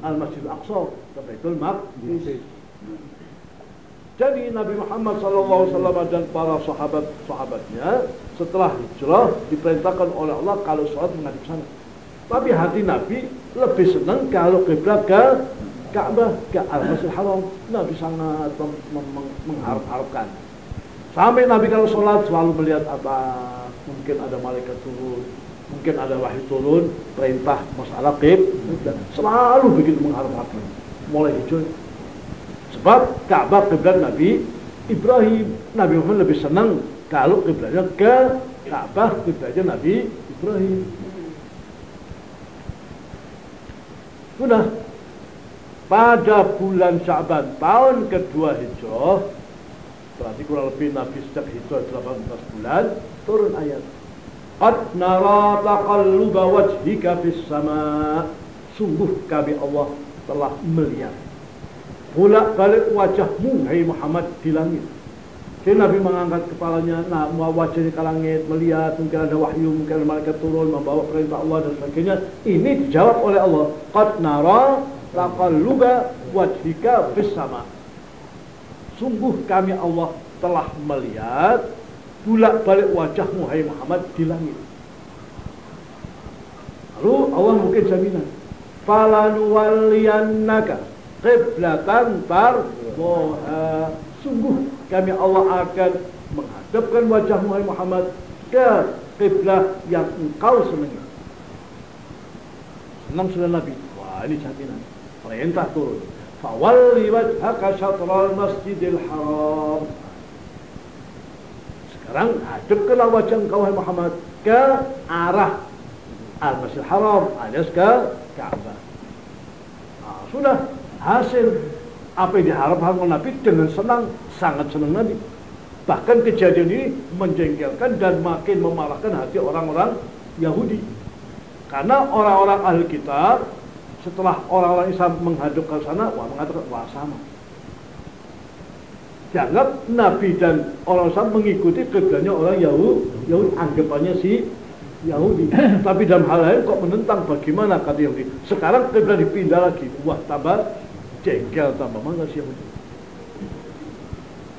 Al-Masjid Aqsa ke Baitul Maqdis. Jadi Nabi Muhammad SAW dan para sahabat-sahabatnya setelah hijrah diperintahkan oleh Allah kalau sholat menghadap sana. Tapi hati Nabi lebih senang kalau kiblat ke Ka'bah ke Al-Masjidil Haram. Nabi sangat mengharap-harapkan. Sampai Nabi kalau sholat selalu melihat apa mungkin ada malaikat turun, mungkin ada wahyu turun, perintah masalah kib, selalu begitu mengharap-harapkan. Mulai hijau. Sebab Ka'bah kiblat Nabi Ibrahim. Nabi Muhammad lebih senang kalau kiblatnya ke Ka'bah kiblatnya Nabi Ibrahim. Sudah pada bulan Syaban tahun kedua Hijrah berarti kurang lebih Nabi sejak Hijrah 18 bulan turun ayat Qad nara taqalluba wajhika fis sama sungguh kami Allah telah melihat bolak balik wajahmu hai Muhammad di langit jadi Nabi mengangkat kepalanya, nah wajahnya ke langit, melihat mungkin ada wahyu, mungkin ada malaikat turun, membawa perintah Allah dan sebagainya. Ini dijawab oleh Allah. Qad nara laqalluba wajhika fis sama. Sungguh kami Allah telah melihat bulak balik wajahmu hai Muhammad di langit. Lalu Allah mungkin jaminan. Falanuwalliyannaka qiblatan tardoha. Sungguh kami Allah akan menghadapkan wajahmu hai Muhammad ke kiblat yang engkau senangi. Senang sudah Nabi. Wah ini jaminan. Perintah turun. Fawalli wajhaka syatral masjidil haram. Sekarang hadapkanlah wajah engkau hai Muhammad ke arah Al-Masjid Haram alias ke Ka'bah. Nah, sudah hasil apa yang diharapkan oleh Nabi dengan senang, sangat senang Nabi. Bahkan kejadian ini menjengkelkan dan makin memarahkan hati orang-orang Yahudi. Karena orang-orang ahli kitab setelah orang-orang Islam menghadap ke sana, wah mengatakan wah sama. Dianggap Nabi dan orang Islam mengikuti kiblatnya orang Yahudi, Yahudi anggapannya si Yahudi. Tapi dalam hal lain kok menentang bagaimana kata Yahudi. Sekarang kiblat dipindah lagi. Wah tambah jengkel tambah mangga si Yahudi.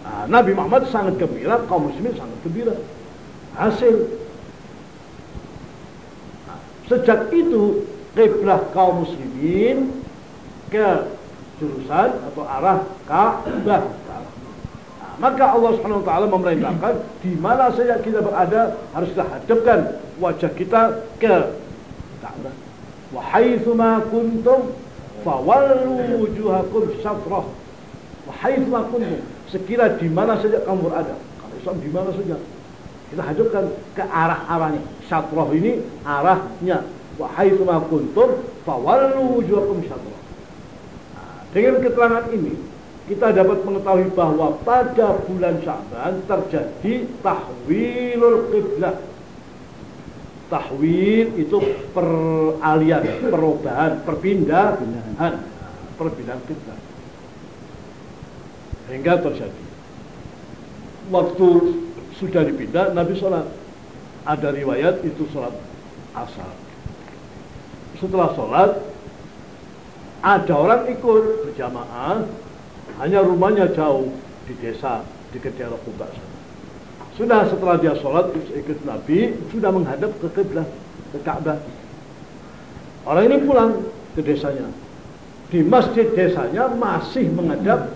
Nah, Nabi Muhammad sangat gembira, kaum muslimin sangat gembira. Hasil. Nah, sejak itu kiblat kaum muslimin ke jurusan atau arah Ka'bah. Maka Allah Subhanahu wa taala memerintahkan di mana saja kita berada harus kita hadapkan wajah kita ke Ka'bah. Wa haitsu ma kuntum fawallu wujuhakum syatrah. Wa haitsu ma kuntum sekira di mana saja kamu berada. Kalau Islam di mana saja kita hadapkan ke arah-arahnya. Syatrah ini arahnya. Wa ma kuntum fawallu wujuhakum syatrah. Nah, dengan keterangan ini kita dapat mengetahui bahwa pada bulan Syaban terjadi tahwilul qiblah. Tahwil itu peralihan, perubahan, perpindahan, perpindahan qiblah. Hingga terjadi. Waktu sudah dipindah, Nabi sholat. Ada riwayat itu sholat asar. Setelah sholat, ada orang ikut berjamaah hanya rumahnya jauh di desa di daerah Kuba sana. Sudah setelah dia sholat ikut Nabi sudah menghadap ke kiblat ke Ka'bah. Orang ini pulang ke desanya. Di masjid desanya masih menghadap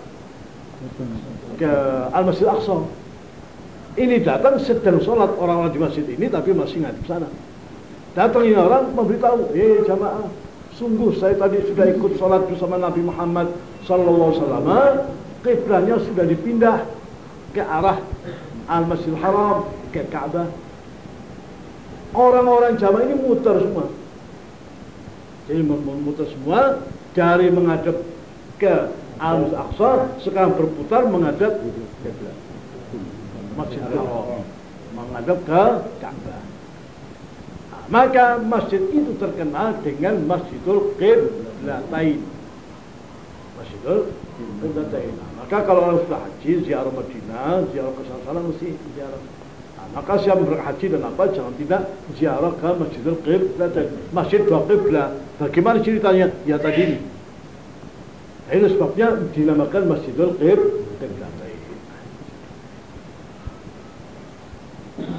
ke Al-Masjid Aqsa. Ini datang sedang sholat orang-orang di masjid ini tapi masih ngadep sana. Datang ini orang memberitahu, eh jamaah, sungguh saya tadi sudah ikut sholat bersama Nabi Muhammad Sallallahu Alaihi Wasallam sudah dipindah ke arah Al-Masjidil Haram ke Ka'bah. Orang-orang jamaah ini muter semua. Jadi muter semua dari menghadap ke Al-Masjid Aqsa sekarang berputar menghadap ke Masjidil Haram. Menghadap ke Ka'bah. Maka masjid itu terkenal dengan Masjidul Qiblatain. Masjidul Qiblatain. Maka kalau sudah haji, ziarah Madinah, ziarah ke sana mesti ziarah. Nah, maka siapa berhaji dan apa jangan tidak ziarah ke Masjidul Qiblatain. Masjid dua qiblah. Bagaimana ceritanya? Ya tadi ini. Nah, itu sebabnya dinamakan Masjidul Qib Qiblatain.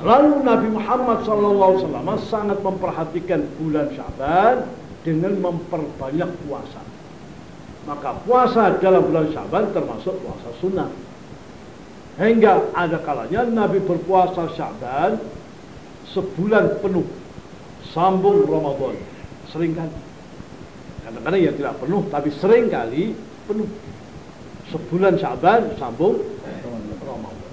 Lalu Nabi Muhammad SAW sangat memperhatikan bulan Syaban dengan memperbanyak puasa. Maka puasa dalam bulan Syaban termasuk puasa sunnah. Hingga ada kalanya Nabi berpuasa Syaban sebulan penuh. Sambung Ramadan. Seringkali kadang-kadang ya tidak penuh tapi sering kali penuh. Sebulan Syaban sambung Ramadan.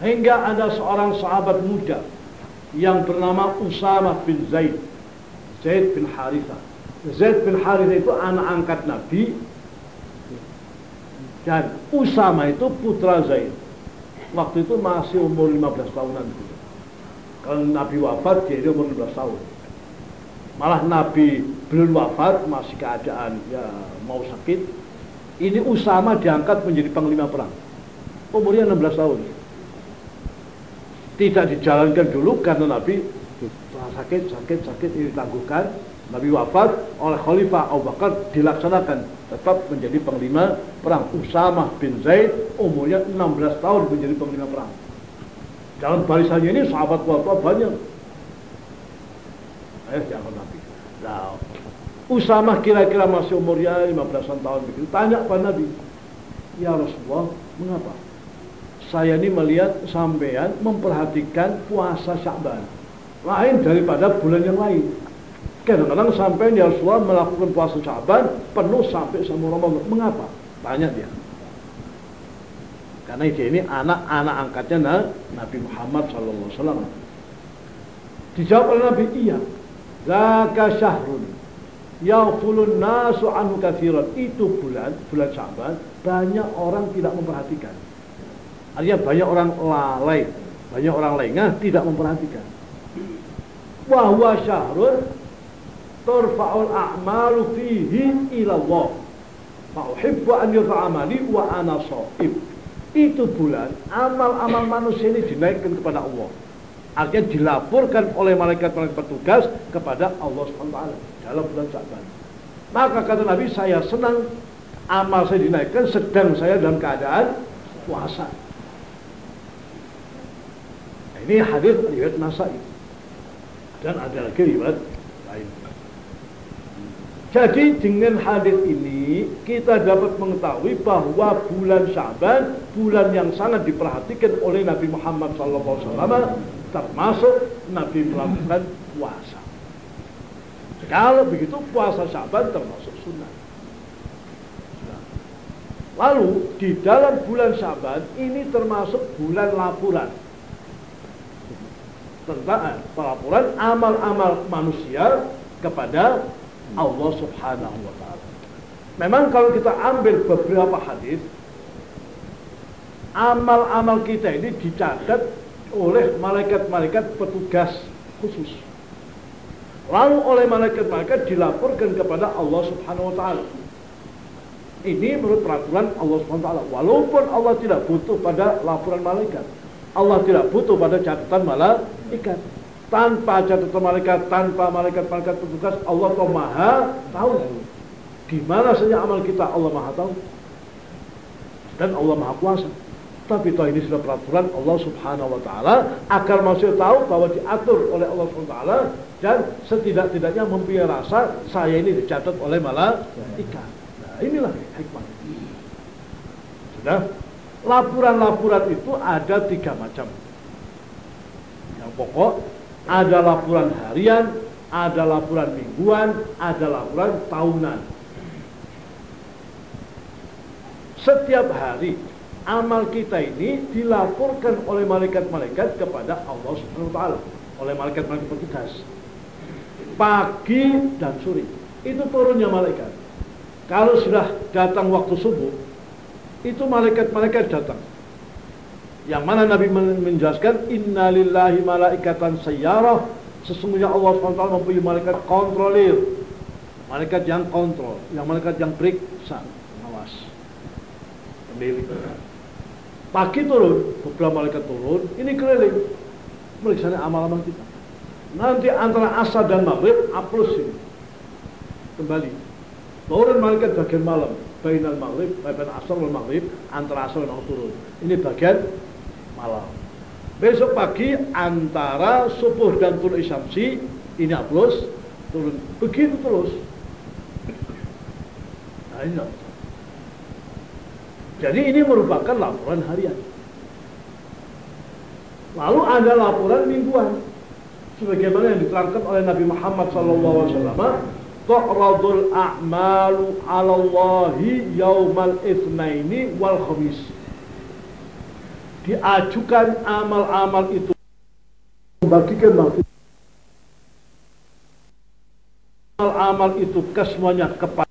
Hingga ada seorang sahabat muda yang bernama Usama bin Zaid. Zaid bin Harithah Zaid bin Harithah itu anak angkat Nabi dan Usama itu putra Zaid. Waktu itu masih umur 15 tahunan. Kalau Nabi wafat dia umur 15 tahun. Malah Nabi belum wafat masih keadaan ya mau sakit. Ini Usama diangkat menjadi panglima perang. Umurnya 16 tahun. Tidak dijalankan dulu karena Nabi sakit, sakit, sakit ini ditangguhkan Nabi wafat oleh Khalifah Abu Bakar dilaksanakan tetap menjadi panglima perang. Usama bin Zaid umurnya 16 tahun menjadi panglima perang. Dalam barisannya ini sahabat tua banyak. Eh, jangan Nabi. Nah, Usama kira-kira masih umurnya 15 tahun begitu. Tanya kepada Nabi, Ya Rasulullah, mengapa? Saya ini melihat sampean memperhatikan puasa Sya'ban. Lain daripada bulan yang lain. Kadang-kadang sampai ya Rasulullah melakukan puasa Syaban penuh sampai sama Ramadan. Mengapa? Tanya dia. Karena dia ini anak-anak angkatnya Nabi Muhammad SAW. Dijawab oleh Nabi, iya. Zaka syahrun. Yaghfulun nasu anhu kathiran. Itu bulan, bulan Syaban, banyak orang tidak memperhatikan. Artinya banyak orang lalai, banyak orang lengah tidak memperhatikan. Wahwa syahrun turfa'ul a'malu fihi ila Allah. Ma'uhibbu an yurfa'amali wa ana. Itu bulan, amal-amal manusia ini dinaikkan kepada Allah. Artinya dilaporkan oleh malaikat-malaikat petugas kepada Allah SWT dalam bulan Syaban. Maka kata Nabi, saya senang amal saya dinaikkan sedang saya dalam keadaan puasa. Nah, ini hadis riwayat Nasai. Dan ada lagi riwayat lain. Jadi dengan hadis ini kita dapat mengetahui bahwa bulan Syaban bulan yang sangat diperhatikan oleh Nabi Muhammad SAW termasuk Nabi melakukan puasa. Kalau begitu puasa Syaban termasuk sunnah. Lalu di dalam bulan Syaban ini termasuk bulan laporan tentang pelaporan amal-amal manusia kepada Allah Subhanahu wa taala. Memang kalau kita ambil beberapa hadis amal-amal kita ini dicatat oleh malaikat-malaikat petugas khusus. Lalu oleh malaikat-malaikat dilaporkan kepada Allah Subhanahu wa taala. Ini menurut peraturan Allah Subhanahu wa taala. Walaupun Allah tidak butuh pada laporan malaikat. Allah tidak butuh pada catatan malaikat tanpa catatan malaikat, tanpa malaikat-malaikat petugas, Allah tahu maha tahu. Di mana saja amal kita Allah maha tahu. Dan Allah maha kuasa. Tapi toh ini sudah peraturan Allah subhanahu wa ta'ala agar manusia tahu bahwa diatur oleh Allah subhanahu wa ta'ala dan setidak-tidaknya mempunyai rasa saya ini dicatat oleh malaikat. Nah inilah hikmah. Sudah? Laporan-laporan itu ada tiga macam. Yang pokok ada laporan harian, ada laporan mingguan, ada laporan tahunan. Setiap hari amal kita ini dilaporkan oleh malaikat-malaikat kepada Allah Subhanahu wa taala, oleh malaikat-malaikat petugas. Pagi dan sore itu turunnya malaikat. Kalau sudah datang waktu subuh, itu malaikat-malaikat datang yang mana Nabi menjelaskan innalillahi malaikatan sayyarah. Sesungguhnya Allah SWT mempunyai malaikat kontrolir. Malaikat yang kontrol yang malaikat yang periksa pengawas pemilik pagi turun beberapa malaikat turun ini keliling meriksa amal-amal kita. Nanti antara asar dan maghrib aplus ini. Kembali. Turun malaikat bagian malam bainal maghrib bain asar wal maghrib antara asar dan turun. Ini bagian malam. Besok pagi antara subuh dan turun isyamsi ini hapus turun. Begitu terus. Nah ini jadi ini merupakan laporan harian. Lalu ada laporan mingguan. Sebagaimana yang diterangkan oleh Nabi Muhammad SAW tu'radul a'malu 'ala Allahi yaumal wal khamis. Diajukan amal-amal itu. Membagikan amal-amal itu kesemuanya kepada